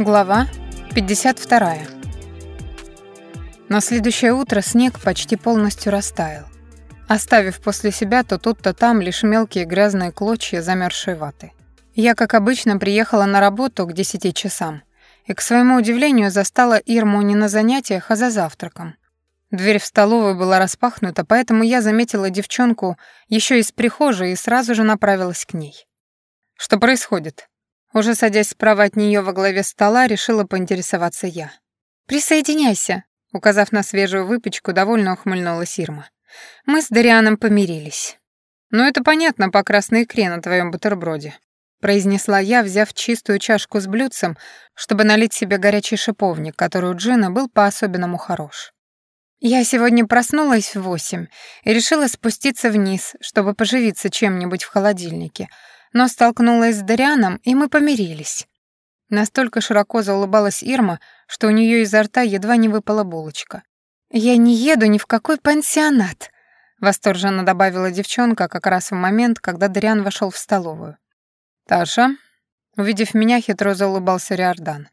Глава 52. На следующее утро снег почти полностью растаял, оставив после себя то тут, то там лишь мелкие грязные клочья замерзшей ваты. Я, как обычно, приехала на работу к 10 часам и, к своему удивлению, застала Ирму не на занятиях, а за завтраком. Дверь в столовую была распахнута, поэтому я заметила девчонку еще из прихожей и сразу же направилась к ней. «Что происходит?» Уже садясь справа от нее во главе стола, решила поинтересоваться я. «Присоединяйся», — указав на свежую выпечку, довольно ухмыльнулась Ирма. «Мы с Дарианом помирились». «Ну это понятно по красной икре на твоем бутерброде», — произнесла я, взяв чистую чашку с блюдцем, чтобы налить себе горячий шиповник, который у Джина был по-особенному хорош. Я сегодня проснулась в восемь и решила спуститься вниз, чтобы поживиться чем-нибудь в холодильнике — но столкнулась с Дарианом, и мы помирились. Настолько широко заулыбалась Ирма, что у нее изо рта едва не выпала булочка. «Я не еду ни в какой пансионат», — восторженно добавила девчонка как раз в момент, когда Дариан вошел в столовую. «Таша», — увидев меня, хитро заулыбался Риордан.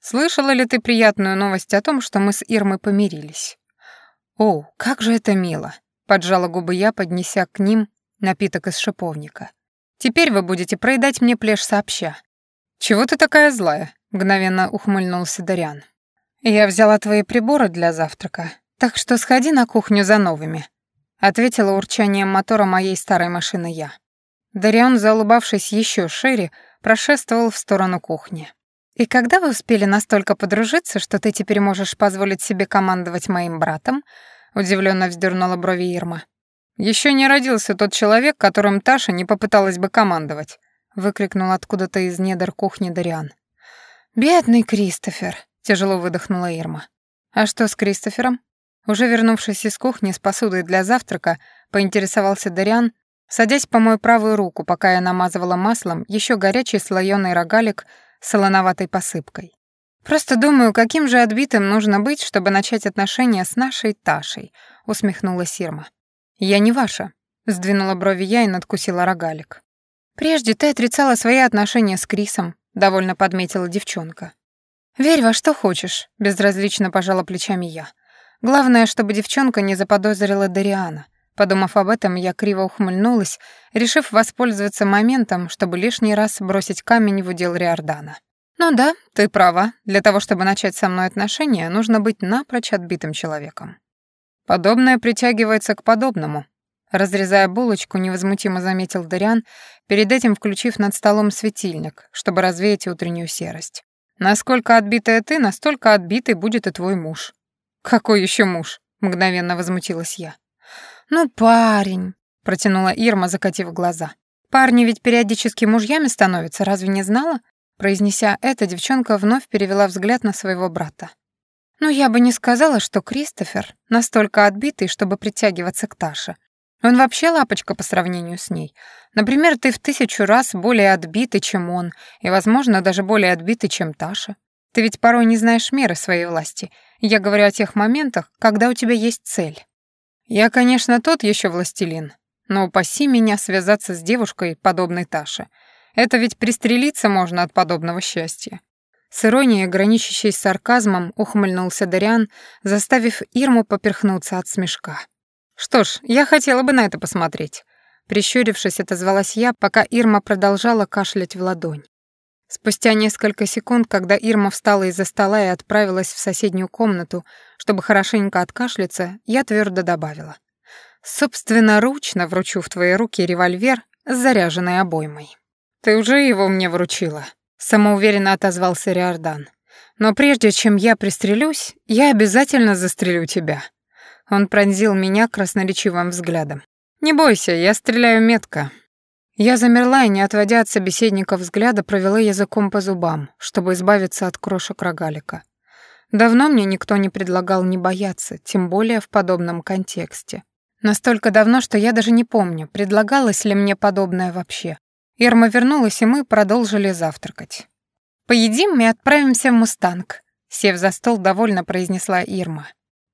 «Слышала ли ты приятную новость о том, что мы с Ирмой помирились?» «О, как же это мило!» — поджала губы я, поднеся к ним напиток из шиповника. Теперь вы будете проедать мне плешь сообща». «Чего ты такая злая?» — мгновенно ухмыльнулся Дариан. «Я взяла твои приборы для завтрака, так что сходи на кухню за новыми», — ответила урчанием мотора моей старой машины я. Дариан, заулыбавшись еще шире, прошествовал в сторону кухни. «И когда вы успели настолько подружиться, что ты теперь можешь позволить себе командовать моим братом?» — удивленно вздернула брови Ирма. Еще не родился тот человек, которым Таша не попыталась бы командовать, выкрикнул откуда-то из недр кухни Дариан. Бедный Кристофер, тяжело выдохнула Ирма. А что с Кристофером? Уже вернувшись из кухни с посудой для завтрака, поинтересовался Дариан, садясь по мою правую руку, пока я намазывала маслом еще горячий слоёный рогалик с солоноватой посыпкой. Просто думаю, каким же отбитым нужно быть, чтобы начать отношения с нашей Ташей, усмехнулась Ирма. «Я не ваша», — сдвинула брови я и надкусила рогалик. «Прежде ты отрицала свои отношения с Крисом», — довольно подметила девчонка. «Верь во что хочешь», — безразлично пожала плечами я. «Главное, чтобы девчонка не заподозрила Дариана». Подумав об этом, я криво ухмыльнулась, решив воспользоваться моментом, чтобы лишний раз бросить камень в удел Риордана. «Ну да, ты права. Для того, чтобы начать со мной отношения, нужно быть напрочь отбитым человеком». Подобное притягивается к подобному. Разрезая булочку, невозмутимо заметил Дариан, перед этим включив над столом светильник, чтобы развеять утреннюю серость. Насколько отбитая ты, настолько отбитый будет и твой муж. Какой еще муж? мгновенно возмутилась я. Ну, парень, протянула Ирма, закатив глаза. Парни ведь периодически мужьями становятся, разве не знала? Произнеся это, девчонка вновь перевела взгляд на своего брата. Но я бы не сказала, что Кристофер настолько отбитый, чтобы притягиваться к Таше. Он вообще лапочка по сравнению с ней. Например, ты в тысячу раз более отбитый, чем он, и, возможно, даже более отбитый, чем Таша. Ты ведь порой не знаешь меры своей власти. Я говорю о тех моментах, когда у тебя есть цель. Я, конечно, тот еще властелин, но упаси меня связаться с девушкой, подобной Таше. Это ведь пристрелиться можно от подобного счастья. С иронией, граничащей с сарказмом, ухмыльнулся Дариан, заставив Ирму поперхнуться от смешка. «Что ж, я хотела бы на это посмотреть». Прищурившись, отозвалась я, пока Ирма продолжала кашлять в ладонь. Спустя несколько секунд, когда Ирма встала из-за стола и отправилась в соседнюю комнату, чтобы хорошенько откашляться, я твердо добавила. «Собственноручно вручу в твои руки револьвер с заряженной обоймой». «Ты уже его мне вручила», самоуверенно отозвался Риордан. Но прежде чем я пристрелюсь, я обязательно застрелю тебя. Он пронзил меня красноречивым взглядом. Не бойся, я стреляю метко. Я замерла и, не отводя от собеседника взгляда, провела языком по зубам, чтобы избавиться от крошек рогалика. Давно мне никто не предлагал не бояться, тем более в подобном контексте. Настолько давно, что я даже не помню, предлагалось ли мне подобное вообще. Ирма вернулась, и мы продолжили завтракать. «Поедим и отправимся в «Мустанг», — сев за стол, довольно произнесла Ирма.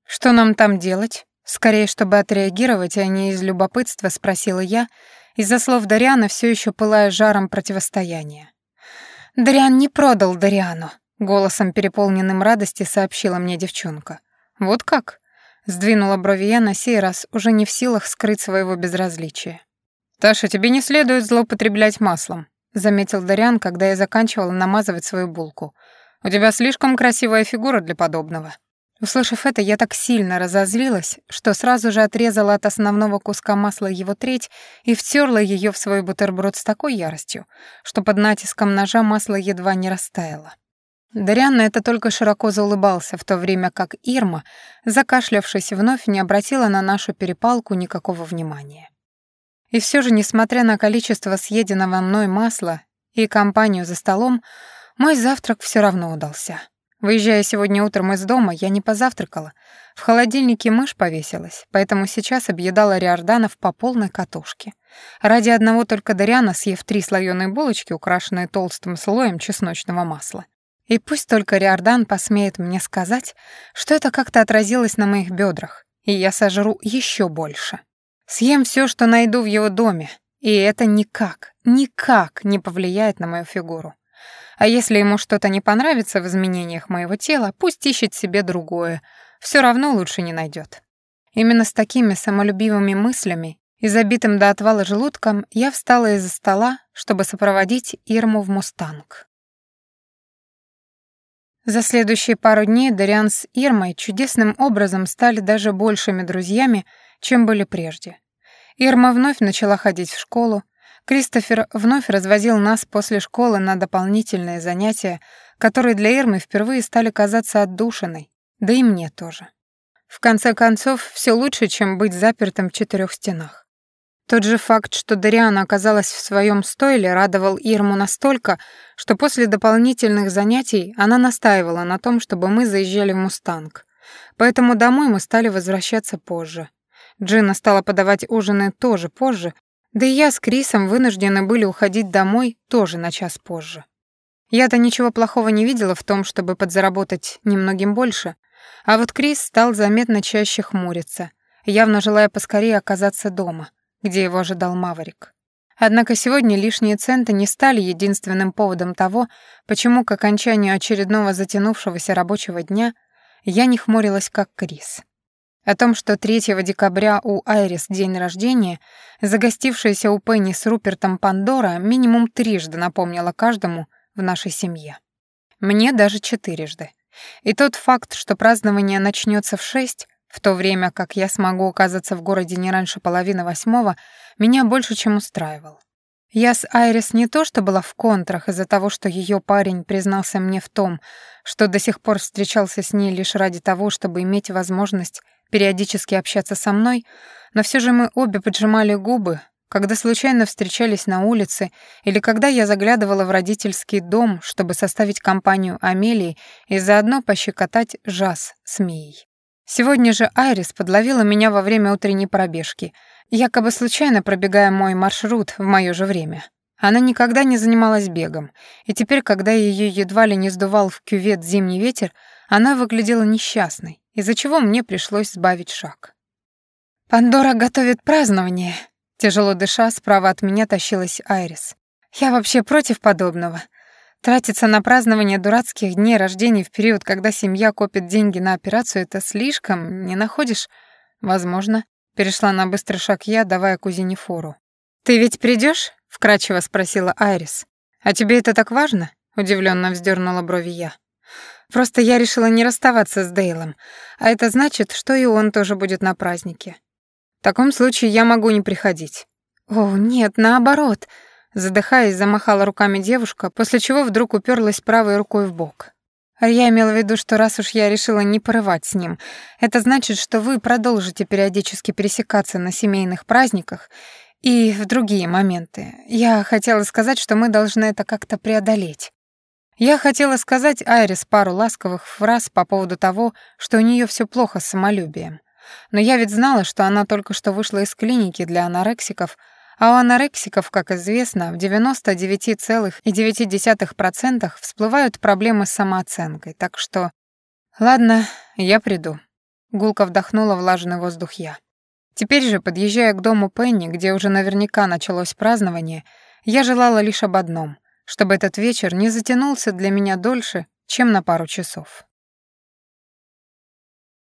«Что нам там делать?» Скорее, чтобы отреагировать, а не из любопытства, спросила я, из-за слов Дариана все еще пылая жаром противостояния. «Дариан не продал Дариану», Голосом, переполненным радости, сообщила мне девчонка. «Вот как?» Сдвинула брови я на сей раз, уже не в силах скрыть своего безразличия. «Таша, тебе не следует злоупотреблять маслом», заметил Дариан, когда я заканчивала намазывать свою булку. «У тебя слишком красивая фигура для подобного». Услышав это, я так сильно разозлилась, что сразу же отрезала от основного куска масла его треть и втерла ее в свой бутерброд с такой яростью, что под натиском ножа масло едва не растаяло. Дариан на это только широко заулыбался, в то время как Ирма, закашлявшись вновь, не обратила на нашу перепалку никакого внимания. И все же, несмотря на количество съеденного мной масла и компанию за столом, мой завтрак все равно удался. Выезжая сегодня утром из дома, я не позавтракала. В холодильнике мышь повесилась, поэтому сейчас объедала Риорданов по полной катушке. Ради одного только Дариана, съев три слоёные булочки, украшенные толстым слоем чесночного масла. И пусть только Риордан посмеет мне сказать, что это как-то отразилось на моих бедрах, и я сожру еще больше. Съем все, что найду в его доме, и это никак, никак не повлияет на мою фигуру. А если ему что-то не понравится в изменениях моего тела, пусть ищет себе другое, все равно лучше не найдет. Именно с такими самолюбивыми мыслями и забитым до отвала желудком я встала из-за стола, чтобы сопроводить Ирму в «Мустанг». За следующие пару дней Дариан с Ирмой чудесным образом стали даже большими друзьями, чем были прежде. Ирма вновь начала ходить в школу, Кристофер вновь развозил нас после школы на дополнительные занятия, которые для Ирмы впервые стали казаться отдушиной, да и мне тоже. В конце концов, все лучше, чем быть запертым в четырех стенах. Тот же факт, что Дариана оказалась в своем стойле, радовал Ирму настолько, что после дополнительных занятий она настаивала на том, чтобы мы заезжали в «Мустанг». Поэтому домой мы стали возвращаться позже. Джина стала подавать ужины тоже позже, да и я с Крисом вынуждены были уходить домой тоже на час позже. Я-то ничего плохого не видела в том, чтобы подзаработать немногим больше, а вот Крис стал заметно чаще хмуриться, явно желая поскорее оказаться дома, где его ожидал Маврик. Однако сегодня лишние центы не стали единственным поводом того, почему к окончанию очередного затянувшегося рабочего дня я не хмурилась, как Крис. О том, что 3 декабря у Айрис день рождения, загостившаяся у Пенни с Рупертом Пандора минимум трижды напомнила каждому в нашей семье. Мне даже четырежды. И тот факт, что празднование начнется в шесть, в то время как я смогу оказаться в городе не раньше половины восьмого, меня больше чем устраивал. Я с Айрис не то что была в контрах из-за того, что ее парень признался мне в том, что до сих пор встречался с ней лишь ради того, чтобы иметь возможность периодически общаться со мной, но все же мы обе поджимали губы, когда случайно встречались на улице или когда я заглядывала в родительский дом, чтобы составить компанию Амелии и заодно пощекотать жаз с Мией. Сегодня же Айрис подловила меня во время утренней пробежки, якобы случайно пробегая мой маршрут в моё же время. Она никогда не занималась бегом, и теперь, когда ее едва ли не сдувал в кювет зимний ветер, она выглядела несчастной, из-за чего мне пришлось сбавить шаг. «Пандора готовит празднование», — тяжело дыша, справа от меня тащилась Айрис. «Я вообще против подобного. Тратиться на празднование дурацких дней рождения в период, когда семья копит деньги на операцию, это слишком, не находишь?» «Возможно», — перешла на быстрый шаг я, давая кузине фору. «Ты ведь придешь? вкрадчиво спросила Айрис. «А тебе это так важно?» — удивленно вздернула брови я. Просто я решила не расставаться с Дейлом, а это значит, что и он тоже будет на празднике. В таком случае я могу не приходить. О, нет, наоборот. Задыхаясь, замахала руками девушка, после чего вдруг уперлась правой рукой в бок. Я имела в виду, что раз уж я решила не порывать с ним, это значит, что вы продолжите периодически пересекаться на семейных праздниках и в другие моменты. Я хотела сказать, что мы должны это как-то преодолеть. Я хотела сказать Айрис пару ласковых фраз по поводу того, что у нее все плохо с самолюбием. Но я ведь знала, что она только что вышла из клиники для анорексиков, а у анорексиков, как известно, в 99,9% всплывают проблемы с самооценкой, так что... Ладно, я приду. Гулко вдохнула влажный воздух я. Теперь же, подъезжая к дому Пенни, где уже наверняка началось празднование, я желала лишь об одном — чтобы этот вечер не затянулся для меня дольше, чем на пару часов.